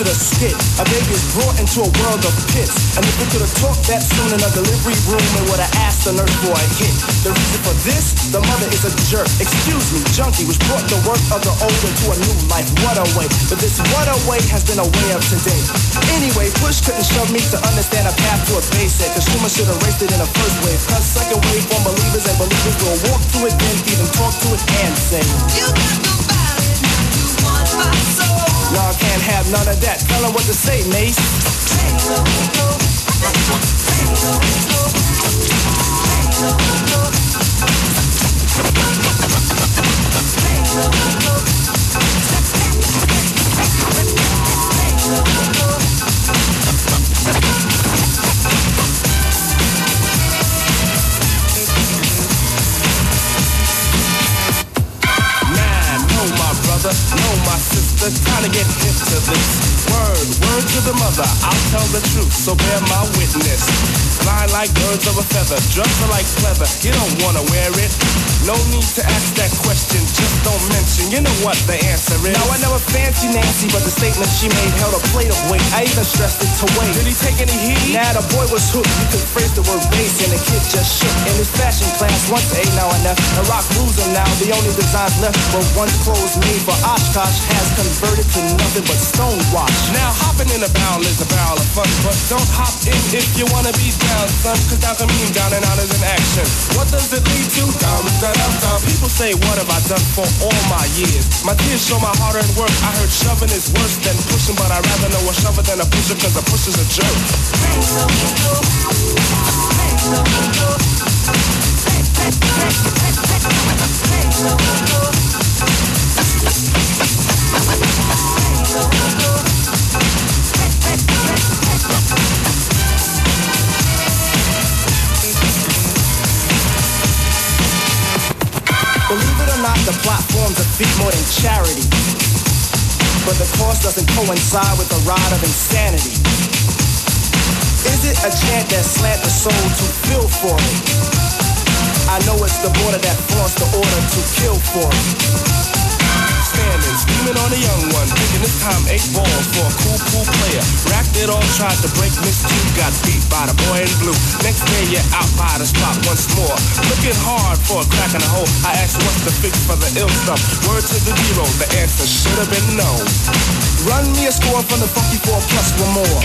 to the skit. A baby is brought into a world of pits. And if we could have talked that soon in a delivery room, it would have the nurse for a hit. The reason for this, the mother is a jerk. Excuse me, junkie was brought the work of the old into a new life. What a way. But this what a way has been a way of today. Anyway, push couldn't shove me to understand a path to a basic. Consumer should have raced it in the first wave. Cause second wave for believers and believers will walk through it, then even talk to it and say, You got nobody, you want my soul. Y'all can't have none of that. Tell them what to say, Mace. Thank you. Time to get hip to this. Word, word to the mother, I'll tell the truth, so bear my witness. Fly like birds of a feather, dressed like pleather, you don't wanna wear it. No need to ask that question, just don't mention, you know what the answer is. Now I never fancy Nancy, but the statement she made held a plate of weight. I even stressed it to wait. Did he take any heat? Nah, the boy was hooked. You could phrase the word bass, and the kid just shook. In his fashion class, once A, now and F. And rock rules him now. The only designs left were once clothes made for Oshkosh has converted to nothing but stonewash. Now hopping in a barrel is a barrel of fun, but don't hop in if you wanna be down, son. Cause down can mean down and out is an action. What does it lead to? Down, down, down. People say, what have I done for all my years? My tears show my hard earned work. I heard shoving is worse than pushing, but I'd rather know a shover than a pusher, cause a pusher's a jerk. Coincide with the ride of insanity. Is it a chant that slant the soul to feel for it? I know it's the border that forced the order to kill for it standing, scheming on a young one, thinking this time eight balls for a cool, cool player. Racked it all, tried to break Miss Two, got beat by the boy in blue. Next day you're out by the spot once more. Looking hard for a crack in the hole. I asked what's the fix for the ill stuff. Word to the zero, the answer should have been no. Run me a score from the funky four plus one more.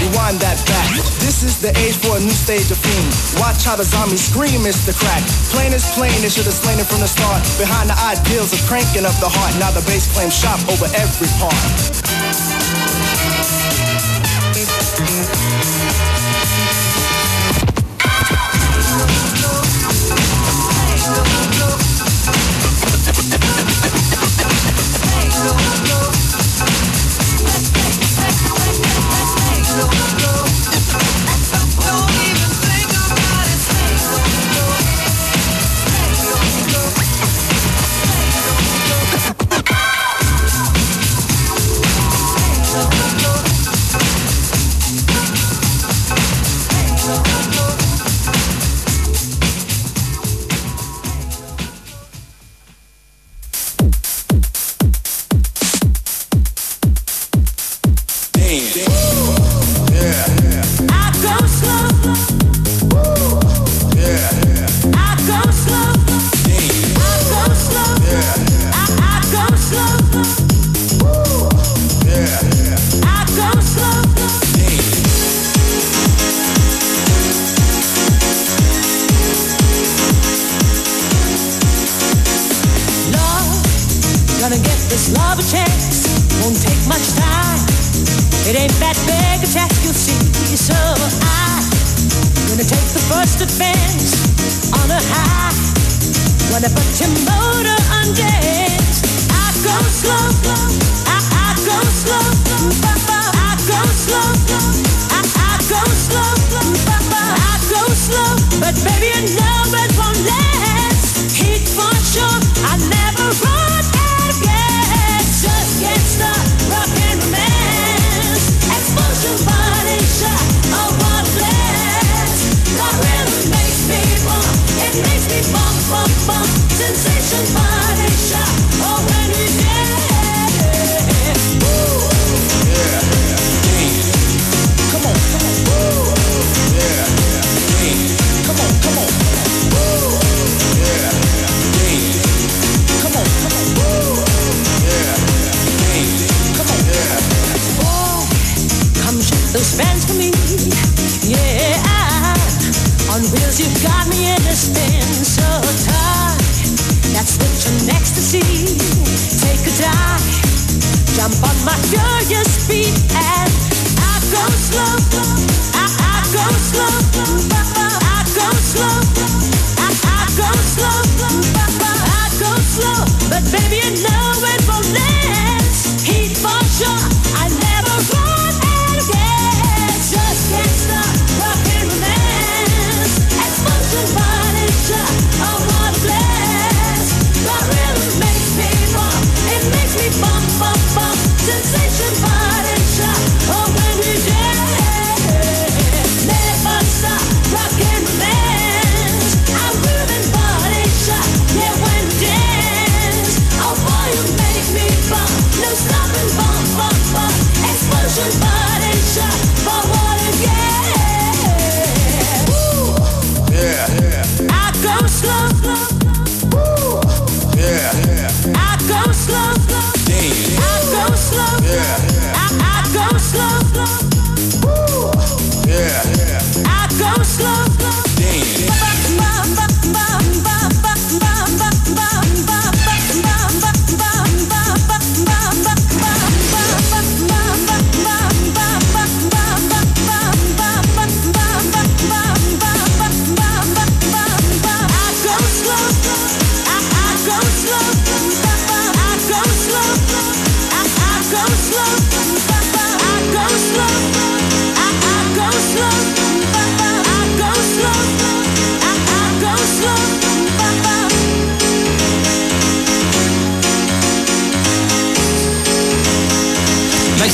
Rewind that back. This is the age for a new stage of fiend. Watch how the zombies scream, it's the crack. Plain is plain, they should have slain it from the start. Behind the ideals of cranking up the heart heart. Now the bass claims shop over every part. jump on my curious feet and I go slow. I, I go slow. I go slow. I, I go slow. I, I go slow. But baby, you know.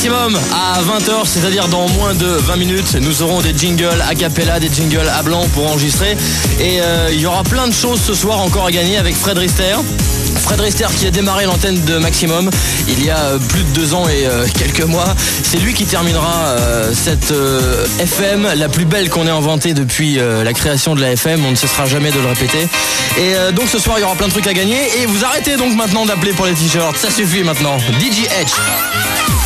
À 20h, c'est-à-dire dans moins de 20 minutes. Nous aurons des jingles a cappella, des jingles à blanc pour enregistrer. Et euh, il y aura plein de choses ce soir encore à gagner avec Fred Rister. Fred Rister qui a démarré l'antenne de Maximum il y a euh, plus de deux ans et euh, quelques mois. C'est lui qui terminera cette FM, la plus belle qu'on ait inventée depuis la création de la FM. On ne cessera jamais de le répéter. Et donc ce soir, il y aura plein de trucs à gagner. Et vous arrêtez donc maintenant d'appeler pour les t-shirts. Ça suffit maintenant. DJ Edge.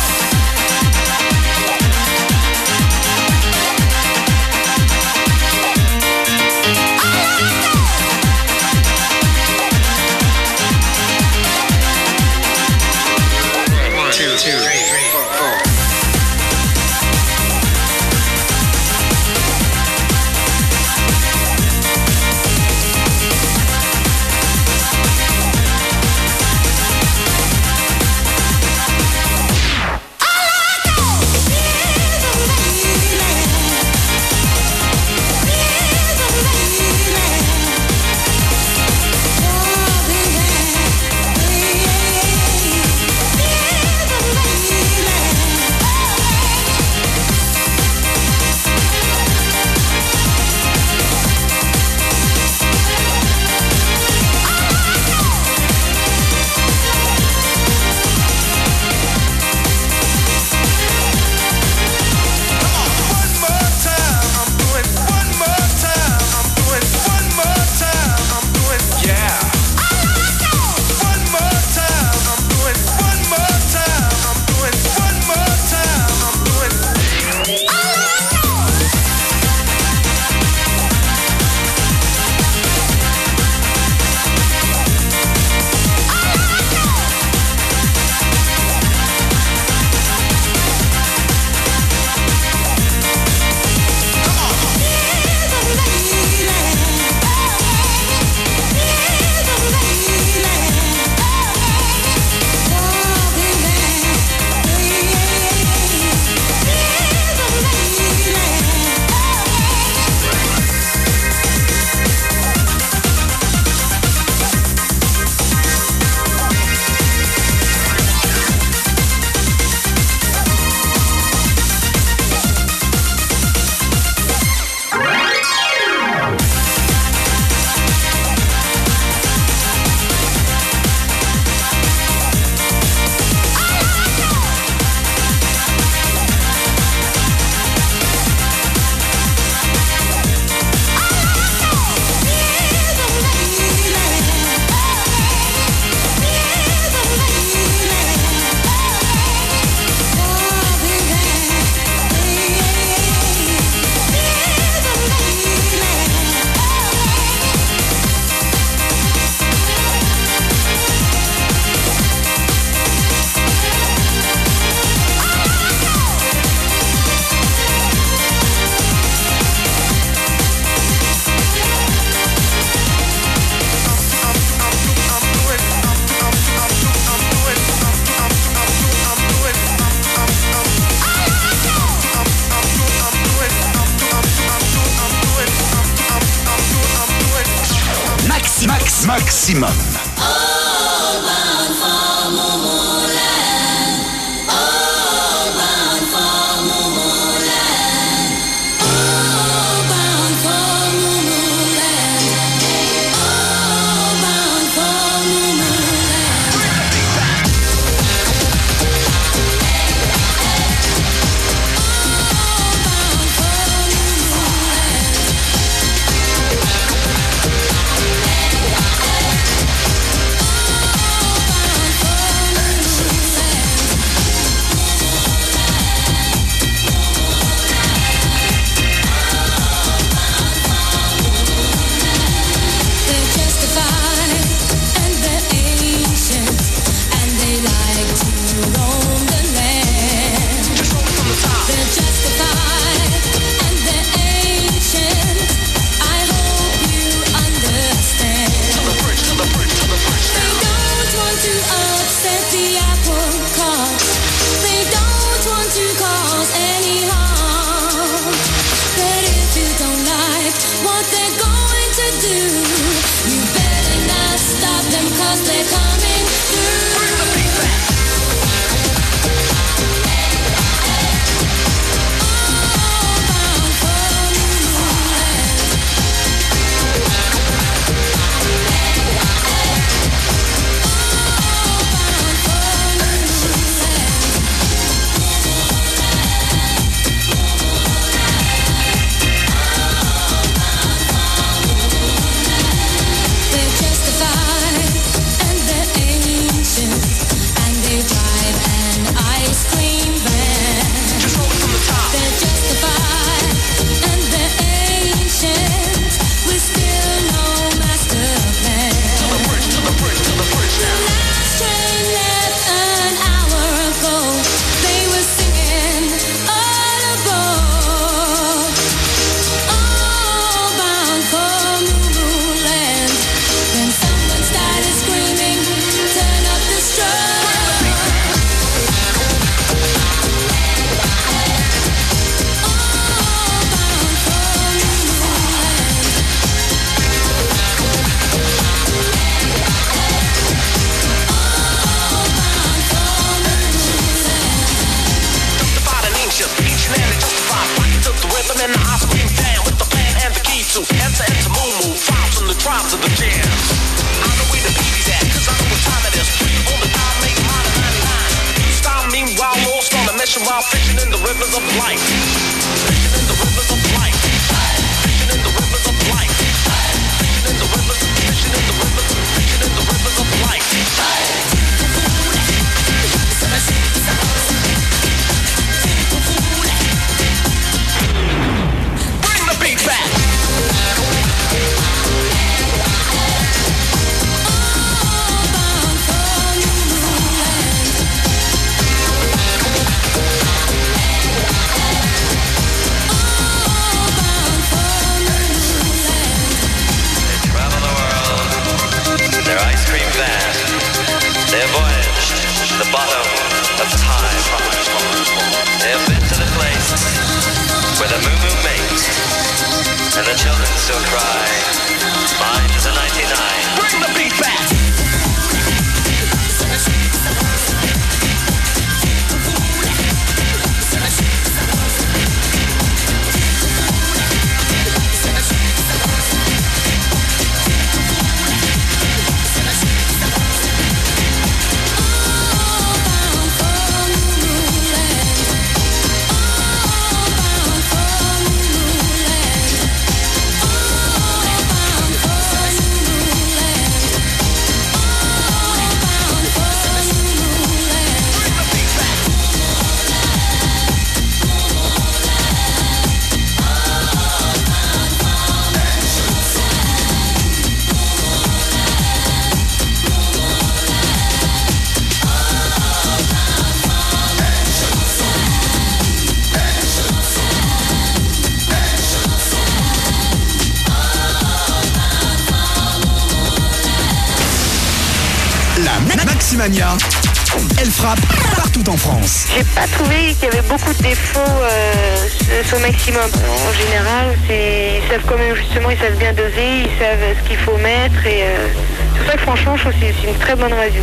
Elle frappe partout en France. J'ai pas trouvé qu'il y avait beaucoup de défauts euh, sur Maximum. En général, ils savent quand même justement, ils savent bien doser, ils savent ce qu'il faut mettre et euh, pour ça que franchement, je trouve que c'est une très bonne radio.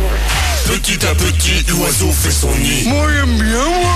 Petit à petit, l'oiseau fait son nid. Moi j'aime bien moi.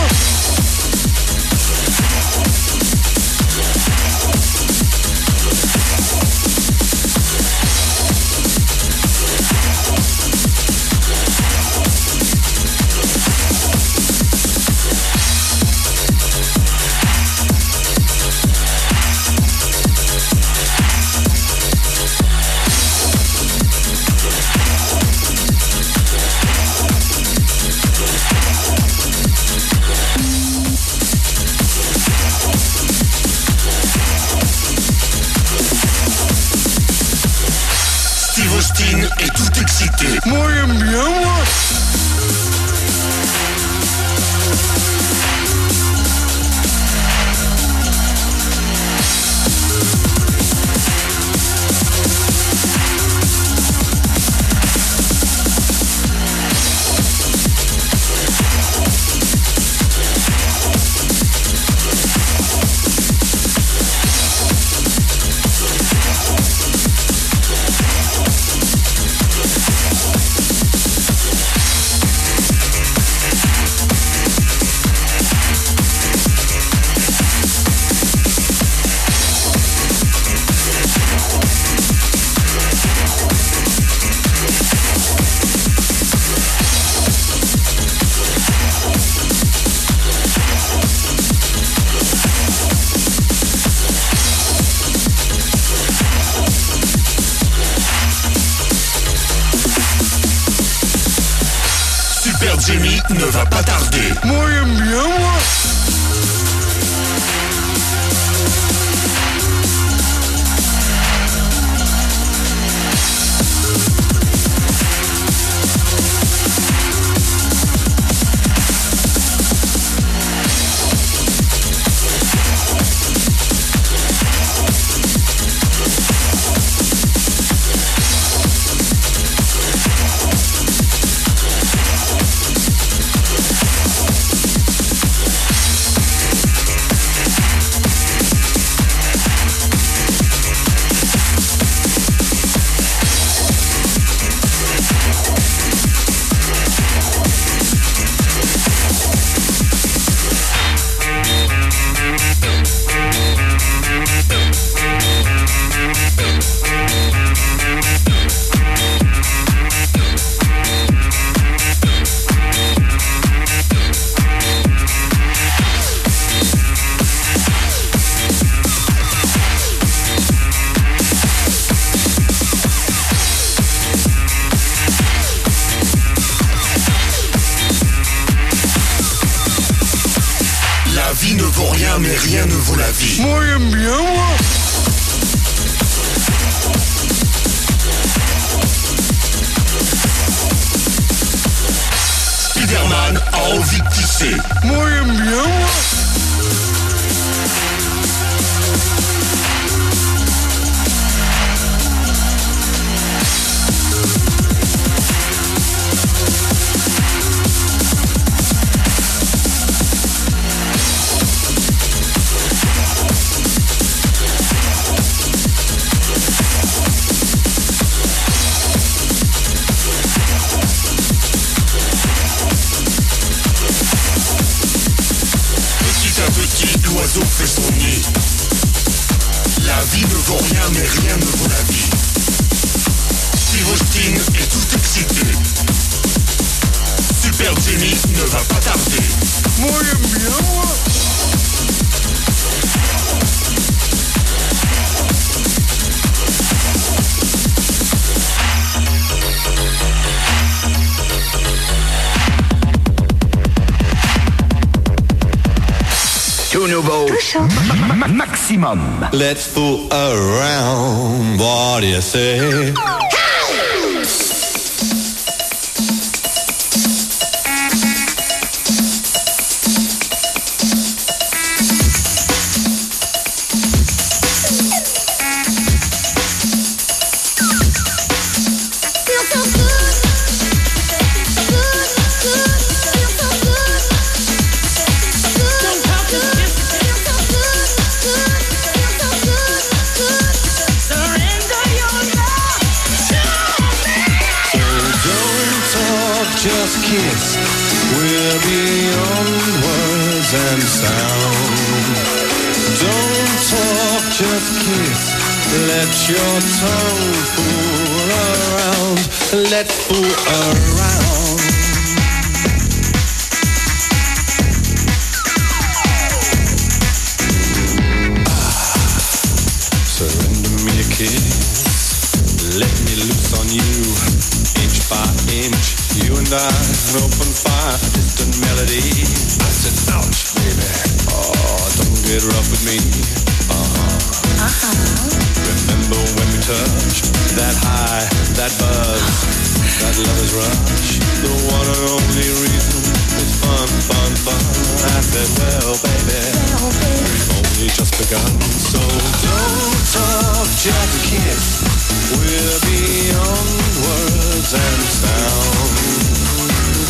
Nouveau. Maximum. Let's fool around. What do you say? Get rough with me. Uh-huh. Remember when we touched that high, that buzz, that lover's rush. The one and only reason is fun, fun, fun. I said, well, baby, we've only just begun. So don't talk, just kiss. We're beyond words and sound.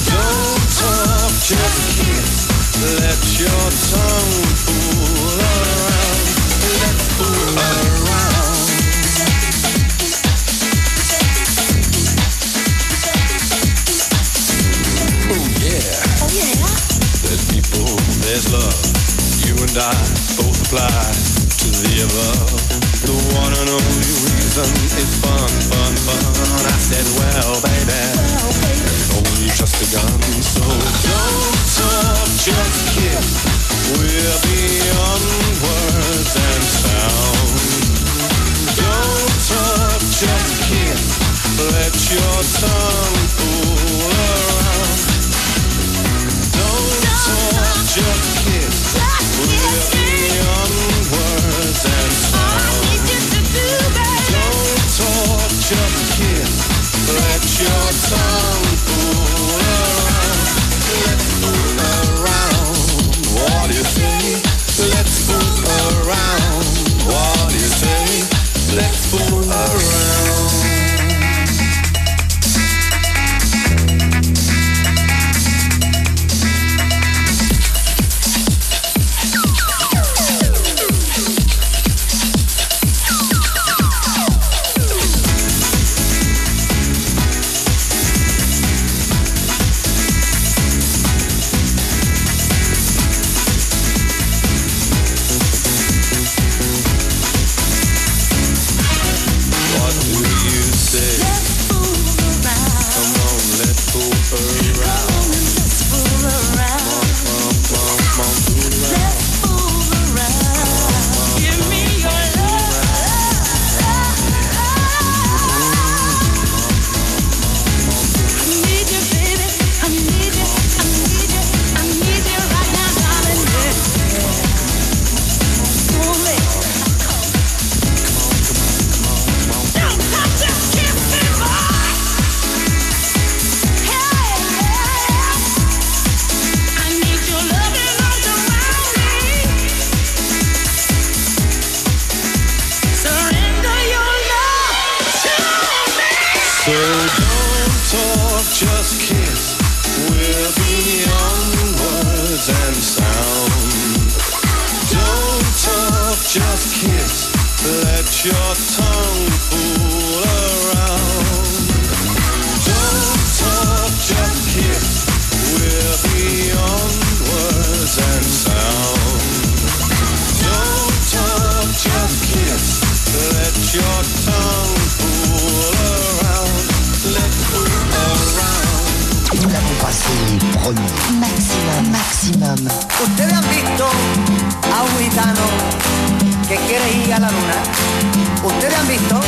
Don't talk, just kiss. Let your tongue fool around. Let fool around. Oh, oh yeah. There's people, there's love. You and I both apply to the above. The one and only reason is fun, fun, fun. I said, well, baby, oh, it's only just begun. So don't talk, just kiss. We're beyond words and sound. Don't talk, just kiss. Let your tongue fool around. Don't talk, just kiss. We're beyond words your tongue just ¿Ustedes han visto a un gitano que quiere ir a la luna? ¿Ustedes han visto?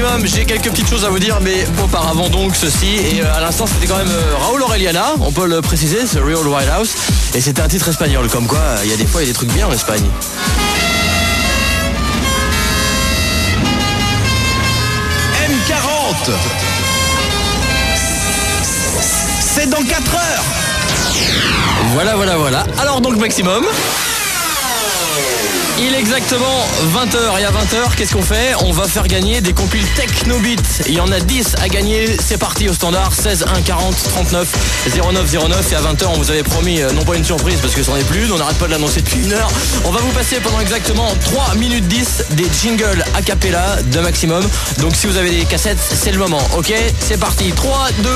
Maximum, j'ai quelques petites choses à vous dire, mais auparavant donc ceci. Et euh, à l'instant, c'était quand même euh, Raoul Aureliana, on peut le préciser, The Real White House. Et c'était un titre espagnol, comme quoi il y a des fois il y a des trucs bien en Espagne. M40 C'est dans 4 heures Voilà, voilà, voilà. Alors donc maximum. Il est exactement 20h et à 20h, qu'est-ce qu'on fait? On va faire gagner des compiles Technobit. Il y en a 10 à gagner, c'est parti au standard 16 1 40 39 09 09 et à 20h on vous avait promis euh, non pas une surprise parce que c'en est plus, on n'arrête pas de l'annoncer depuis une heure. On va vous passer pendant exactement 3 minutes 10 des jingles a cappella de maximum. Donc si vous avez des cassettes, c'est le moment, ok? C'est parti, 3, 2,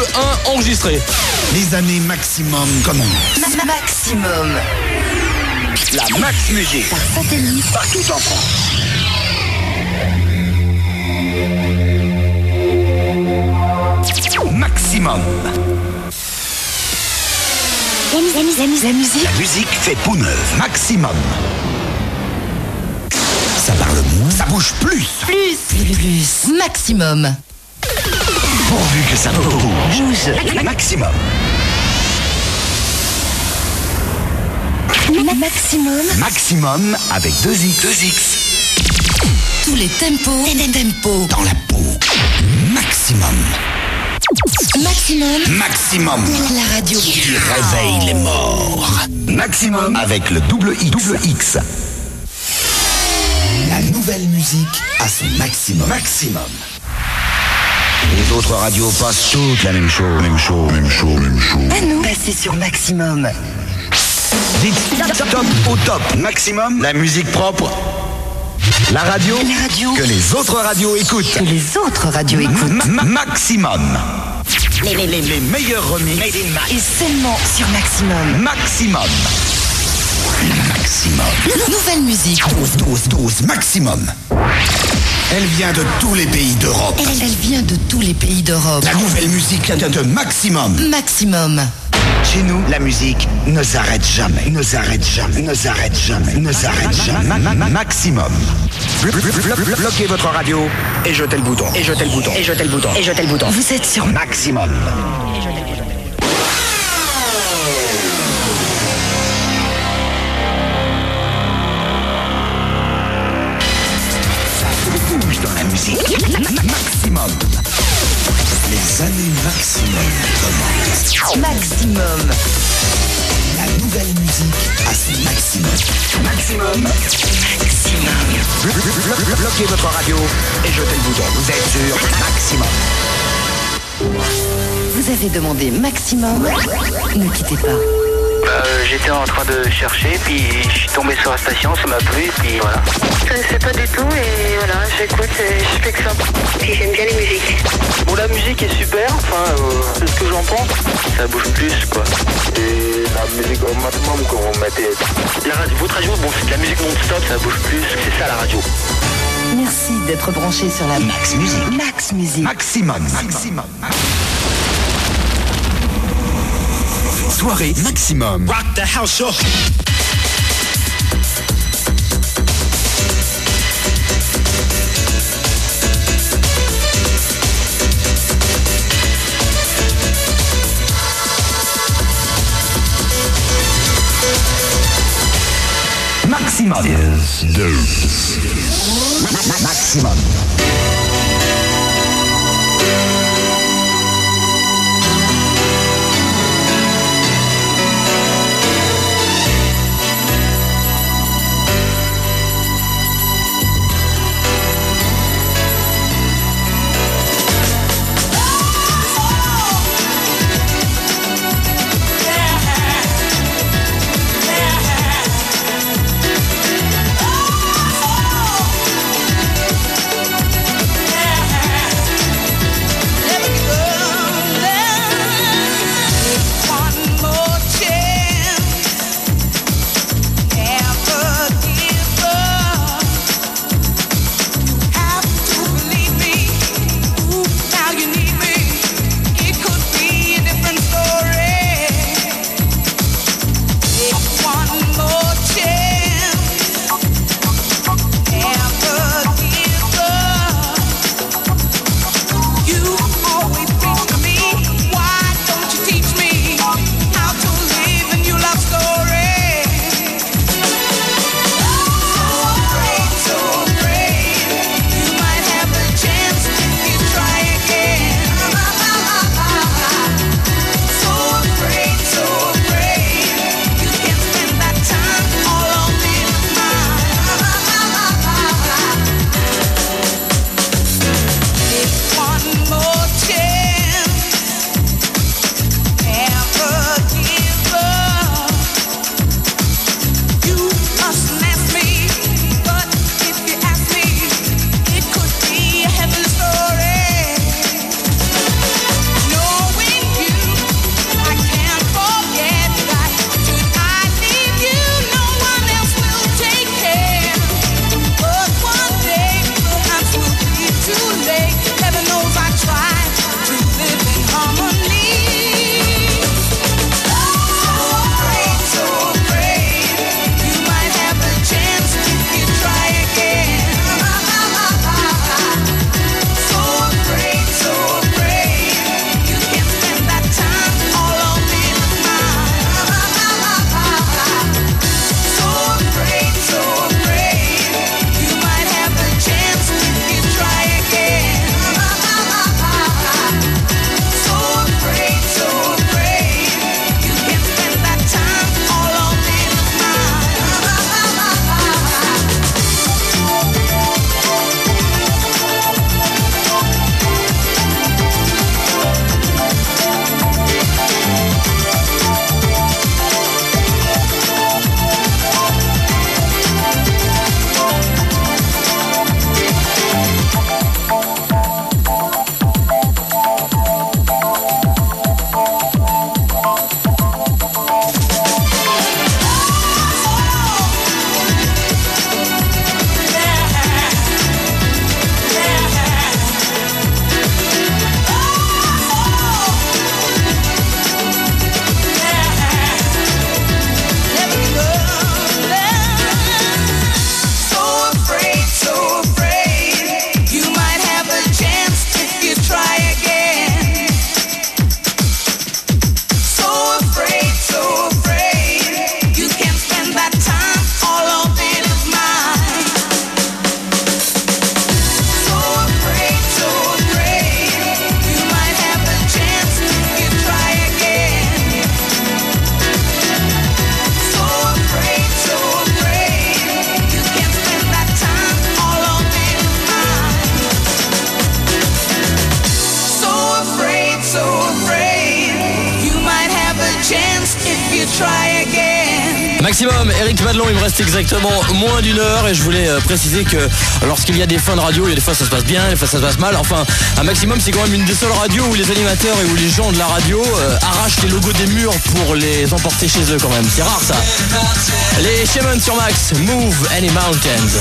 1, enregistré. Les années maximum commencent. Maximum. La Max Musique. Par satellite. Partout en France. Maximum. La, mu- la mu- la mu- la musique. La musique fait peau neuve. Maximum. Ça parle moins. Ça bouge plus. Plus. Plus. Plus. Maximum. Pourvu que ça bouge. Maximum. Maximum. Maximum avec deux X. Deux X. Tous les tempos. Les tempos. Dans la peau. Maximum. Maximum. Maximum. La radio. Qui réveille les morts. Maximum avec le double X. Double X. La nouvelle musique à son maximum. Maximum. Les autres radios passent toutes la même chose. Même chose, même chose, même chose. À nous. Passez sur Maximum. Top au top. Maximum, la musique propre. La radio, La radio. que les autres radios écoutent. Que les autres radios écoutent. Ma- ma- maximum. Les, les- les- les meilleurs remix. Made in Max. Et seulement sur Maximum. Maximum. Maximum. Nouvelle musique. 12, 12, 12, maximum. Elle vient de tous les pays d'Europe. Elle, elle vient de tous les pays d'Europe. La nouvelle musique vient de maximum. Maximum. Chez nous, la musique ne s'arrête jamais, ne s'arrête jamais, ne s'arrête jamais, ne s'arrête jamais. Ma- ma- ma- Maximum. Blo- blo- blo- Bloquez votre radio et jetez le bouton. Et jetez le bouton. Et jetez le bouton. Et jetez le bouton. Vous êtes sur Maximum. Bouge dans la musique? Maximum. Les années maximum commencent. Maximum. La nouvelle musique à son maximum. Maximum. Maximum. Blo- blo- blo- Bloquez votre radio et jetez le bouton. Vous êtes sur maximum. Vous avez demandé maximum? Ne quittez pas. Bah, euh, j'étais en train de chercher, puis je suis tombé sur la station, ça m'a plu, puis voilà. Je connaissais pas du tout et voilà, j'écoute et je fais que ça. Puis j'aime bien les musiques. Bon, la musique est super, enfin, euh, c'est ce que j'en pense. Ça bouge plus, quoi. Et la musique au maximum, quand vous mettez... La radio, votre radio, bon, c'est de la musique non-stop, ça bouge plus, c'est ça la radio. Merci d'être branché sur la Max Musique. Max Musique. Maximum. Maximum. Soirée maximum. Rock the house show. Maximum. Maximum. Maximum, exactement moins d'une heure et je voulais euh, préciser que lorsqu'il y a des fins de radio, il y a des fois ça se passe bien, des fois ça se passe mal. Enfin, un maximum, c'est quand même une des seules radios où les animateurs et où les gens de la radio euh, arrachent les logos des murs pour les emporter chez eux quand même. C'est rare ça. Les Shaman sur Max, Move Any Mountains.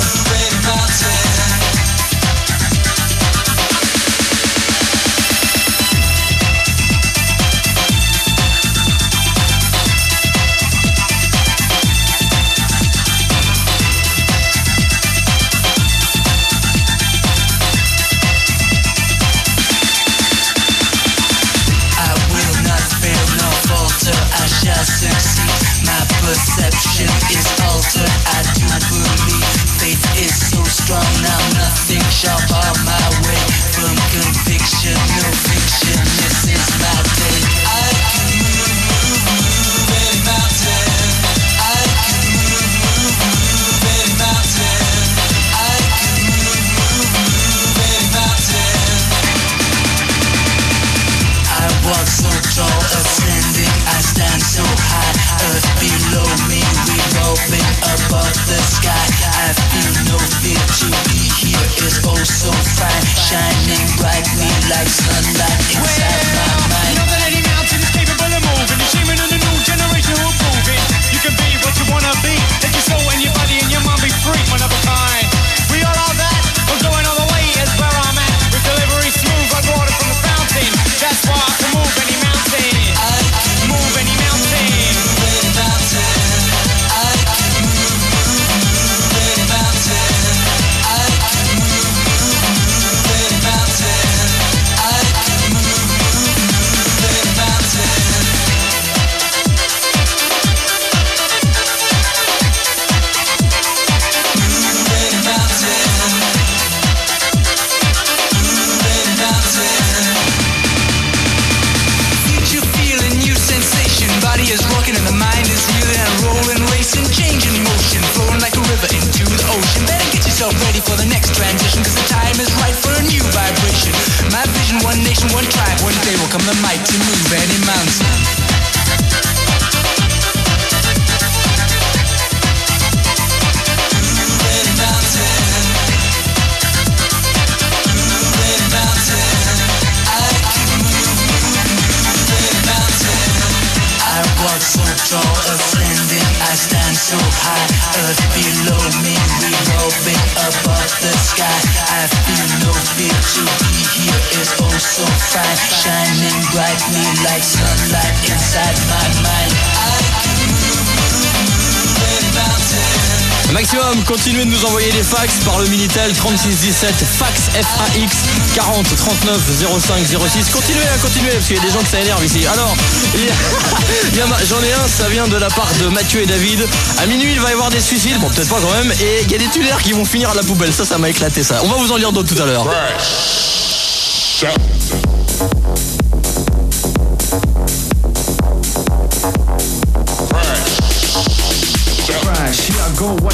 De nous envoyer des fax par le Minitel 3617 fax FAX 40 39 05 06. Continuez à continuer parce qu'il y a des gens que ça énerve ici. Alors, j'en ai un, ça vient de la part de Mathieu et David. À minuit, il va y avoir des suicides, bon peut-être pas quand même, et il y a des tunnels qui vont finir à la poubelle. Ça, ça m'a éclaté ça. On va vous en lire d'autres tout à l'heure.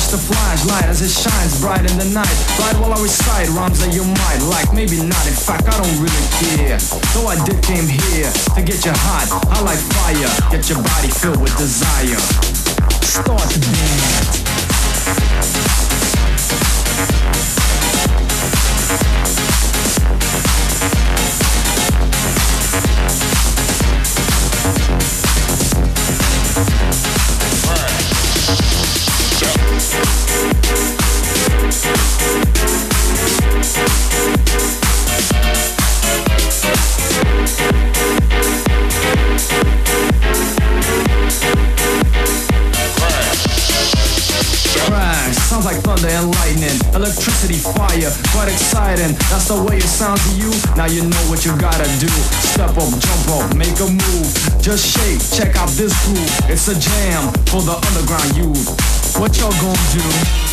Watch the flash light as it shines bright in the night. Right while I recite rhymes that you might like, maybe not. In fact, I don't really care. Though I did came here to get you hot, I like fire. Get your body filled with desire. Start to dance. Electricity, fire, quite exciting. That's the way it sounds to you. Now you know what you gotta do. Step up, jump up, make a move. Just shake, check out this groove. It's a jam for the underground youth. What y'all gonna do?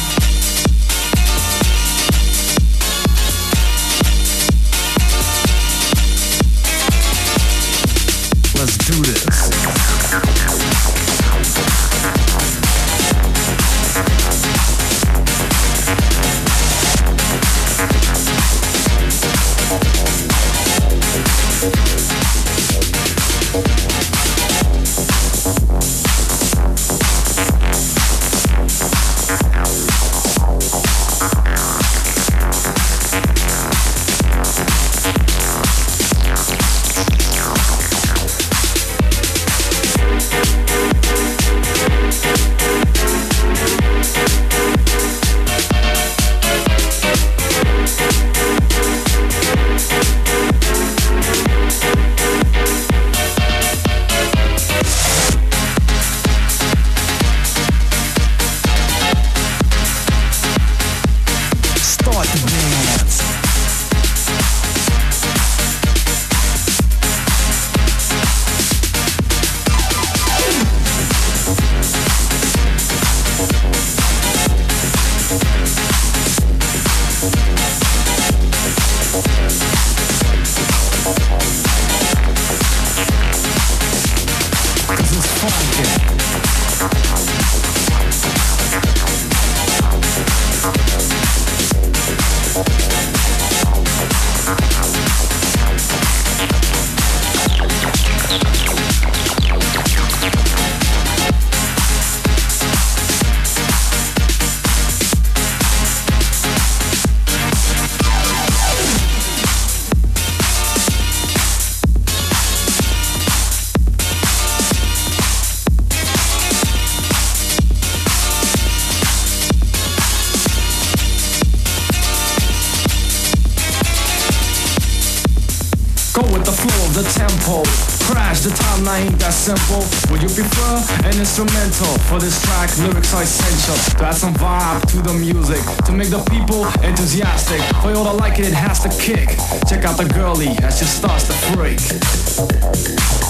Time, now ain't that simple. Would you prefer an instrumental? For this track, lyrics are essential. To add some vibe to the music. To make the people enthusiastic. For you all to like it, it has to kick. Check out the girlie as she starts to freak.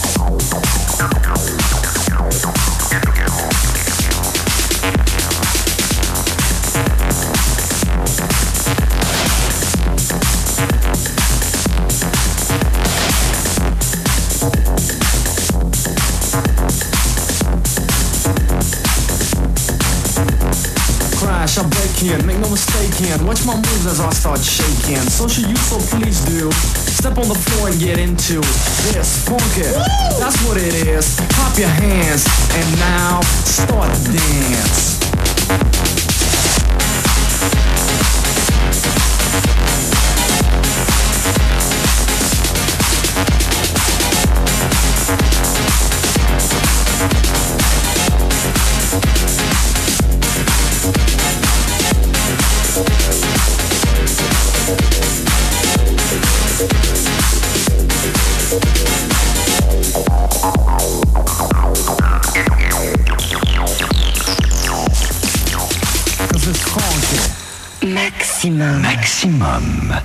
Make no mistake in. Watch my moves as I start shaking. So should you, so please do. Step on the floor and get into this funky. That's what it is. Pop your hands and now start to dance. Maximum. Maximum.